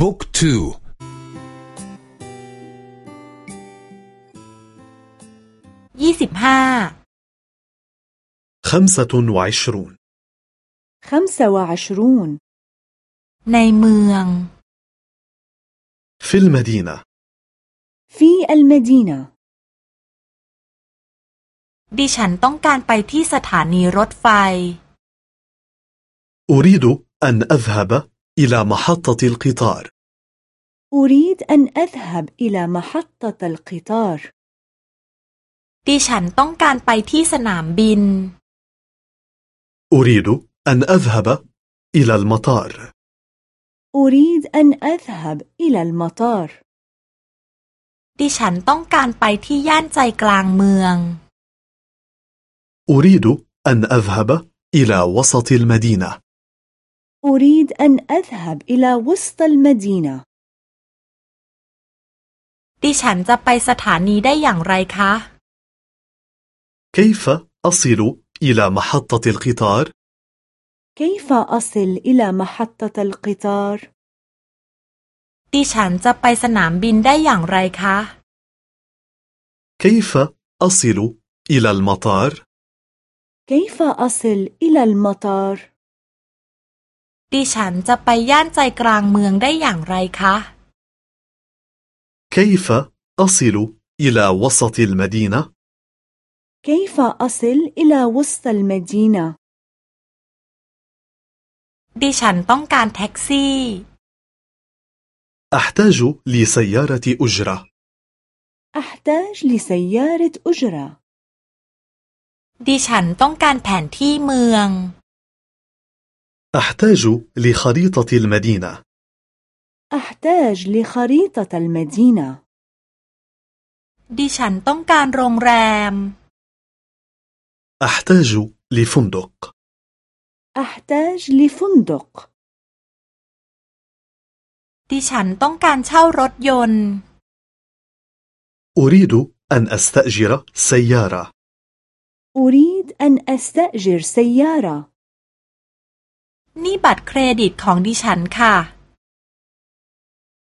บุ๊กทูยี่สิบห้า خمسة وعشرون خمسة وعشرون ในเมือง في المدينة في المدينة ดิฉันต้องการไปที่สถานีรถไฟ أريد أن أذهب إلى محطة القطار أريد أن أذهب إلى محطة القطار ดิฉันต้องการไปที่สนามบิน أريد أن أذهب إلى المطار أريد أن أذهب إلى المطار ดิฉันต้องการไปที่ย่านใจกลางเมือง أريد أن أذهب إلى وسط المدينة أريد أن أذهب إلى وسط المدينة ดิฉันจะไปสถานีได้อย่างไรคะ كيف أصل إلى محطة القطار؟ كيف أصل إلى محطة القطار؟ ดิฉันจะไปสนามบินได้อย่างไรคะ كيف أصل إلى المطار؟ كيف أصل إلى المطار؟ ดิฉันจะไปย่านใจกลางเมืองได้อย่างไรคะ كيف أصل إلى وسط المدينة؟ كيف أصل إلى وسط المدينة؟ ดิฉันต้องการแท็กซี่ أحتاج لسيارة أجرة أحتاج لسيارة أجرة ดิฉันต้องการแผนที่เมือง أحتاج لخريطة المدينة أحتاج لخريطة المدينة ดิฉันต้องการโรงแรม أحتاج لفندق أحتاج لفندق ดิฉันต้องการเช่ารถยนต์ أريد أن أستأجر سيارة أريد أن أستأجر سيارة นี่บัตรเครดิตของดิฉันค่ะ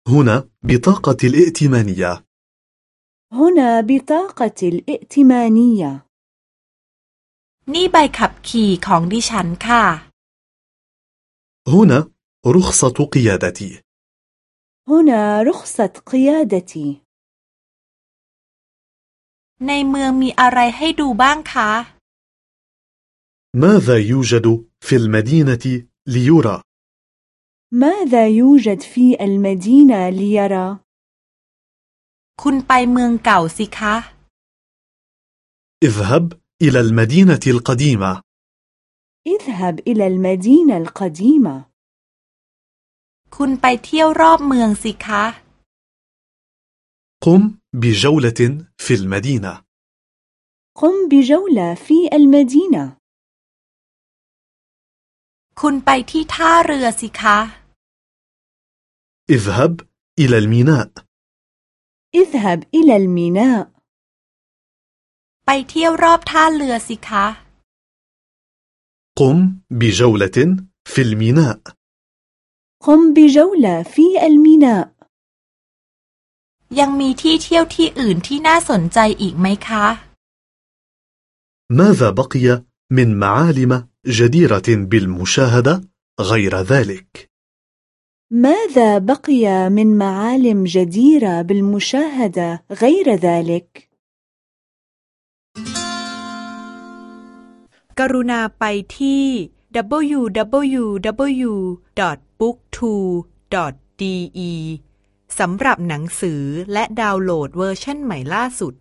هنا بطاقة الائتمانية هنا بطاقة الائتمانية นี่ใบขับขี่ของดิฉันค่ะ هنا رخصة قيادتي هنا رخصة قيادتي ในเมืองมีอะไรให้ดูบ้างคะ ماذا يوجد في المدينة ليرى؟ ماذا يوجد في المدينة ليرى؟ คุณไปเมืองเก่าสิคะ اذهب إلى المدينة القديمة اذهب إلى المدينة القديمة คุณไปเที่ยวรอบเมืองสิคะ قم بجولة في المدينة قم بجولة في المدينة คุณไปที่ท่าเรือสิคะ اذهب إلى الميناء اذهب إلى الميناء ไปเที่ยวรอบท่าเรือสิคะ قم بجولة في الميناء قم بجولة في الميناء ยังมีที่เที่ยวที่อื่นที่น่าสนใจอีกไหมคะ ماذا بقي من معالم جديرة بالمشاهدة غير ذلك؟ ماذا بقي من معالم جديرة بالمشاهدة غير ذلك؟ กรุณาไปที่ www.booktwo.de สำหรับหนังสือและดาวน์โหลดเวอร์ชันใหม่ล่าสุด